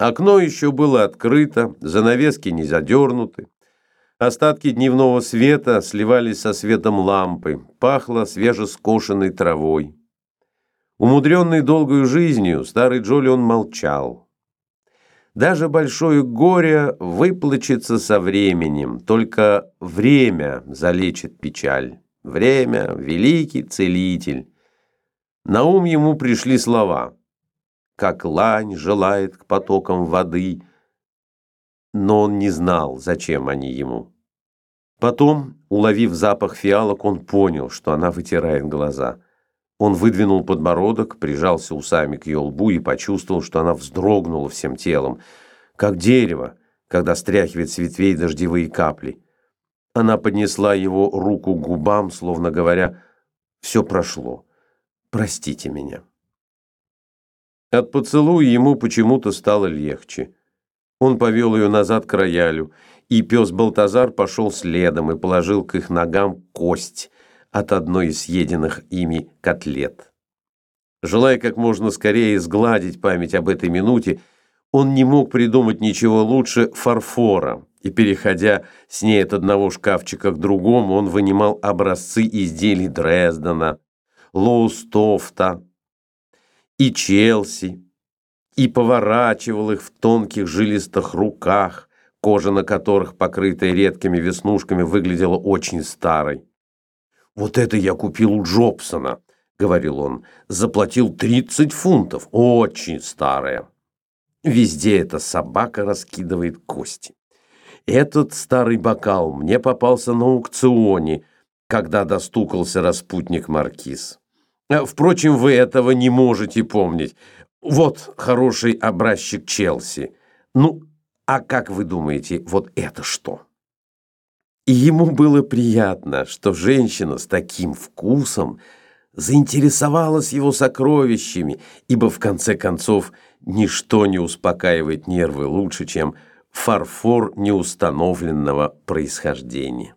Окно еще было открыто, занавески не задернуты. Остатки дневного света сливались со светом лампы, пахло свежескошенной травой. Умудренный долгою жизнью, старый Джолион молчал. Даже большое горе выплачется со временем, только время залечит печаль. Время — великий целитель. На ум ему пришли слова «Как лань желает к потокам воды», но он не знал, зачем они ему. Потом, уловив запах фиалок, он понял, что она вытирает глаза. Он выдвинул подбородок, прижался усами к ее лбу и почувствовал, что она вздрогнула всем телом, как дерево, когда стряхивает с ветвей дождевые капли. Она поднесла его руку к губам, словно говоря, «Все прошло. Простите меня». От поцелуя ему почему-то стало легче. Он повел ее назад к роялю, и пес Балтазар пошел следом и положил к их ногам кость от одной из съеденных ими котлет. Желая как можно скорее сгладить память об этой минуте, он не мог придумать ничего лучше фарфора, и, переходя с ней от одного шкафчика к другому, он вынимал образцы изделий Дрездена, Лоустофта и Челси, и поворачивал их в тонких жилистых руках, кожа на которых, покрытая редкими веснушками, выглядела очень старой. «Вот это я купил у Джобсона», — говорил он, — «заплатил 30 фунтов, очень старая». Везде эта собака раскидывает кости. Этот старый бокал мне попался на аукционе, когда достукался распутник Маркиз. Э, впрочем, вы этого не можете помнить. Вот хороший образчик Челси. Ну, а как вы думаете, вот это что? И ему было приятно, что женщина с таким вкусом заинтересовалась его сокровищами, ибо в конце концов ничто не успокаивает нервы лучше, чем фарфор неустановленного происхождения.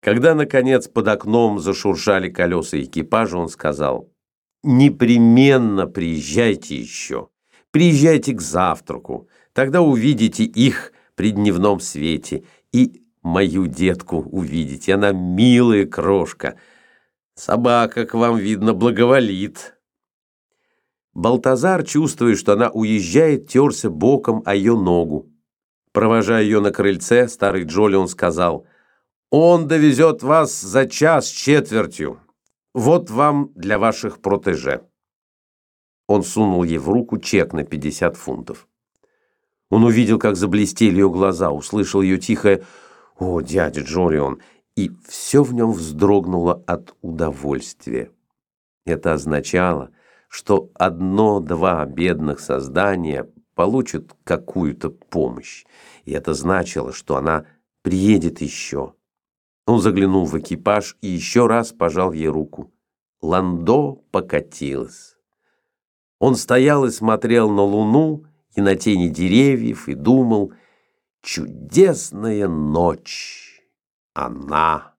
Когда, наконец, под окном зашуршали колеса экипажа, он сказал, «Непременно приезжайте еще, приезжайте к завтраку, тогда увидите их при дневном свете и мою детку увидите, она милая крошка, собака, к вам, видно, благоволит». Балтазар, чувствуя, что она уезжает, терся боком о ее ногу. Провожая ее на крыльце, старый Джолион сказал, «Он довезет вас за час четвертью. Вот вам для ваших протеже». Он сунул ей в руку чек на 50 фунтов. Он увидел, как заблестели ее глаза, услышал ее тихое «О, дядя Джолион!» и все в нем вздрогнуло от удовольствия. Это означало, что одно-два бедных создания получат какую-то помощь, и это значило, что она приедет еще. Он заглянул в экипаж и еще раз пожал ей руку. Ландо покатилась. Он стоял и смотрел на луну и на тени деревьев и думал, чудесная ночь, она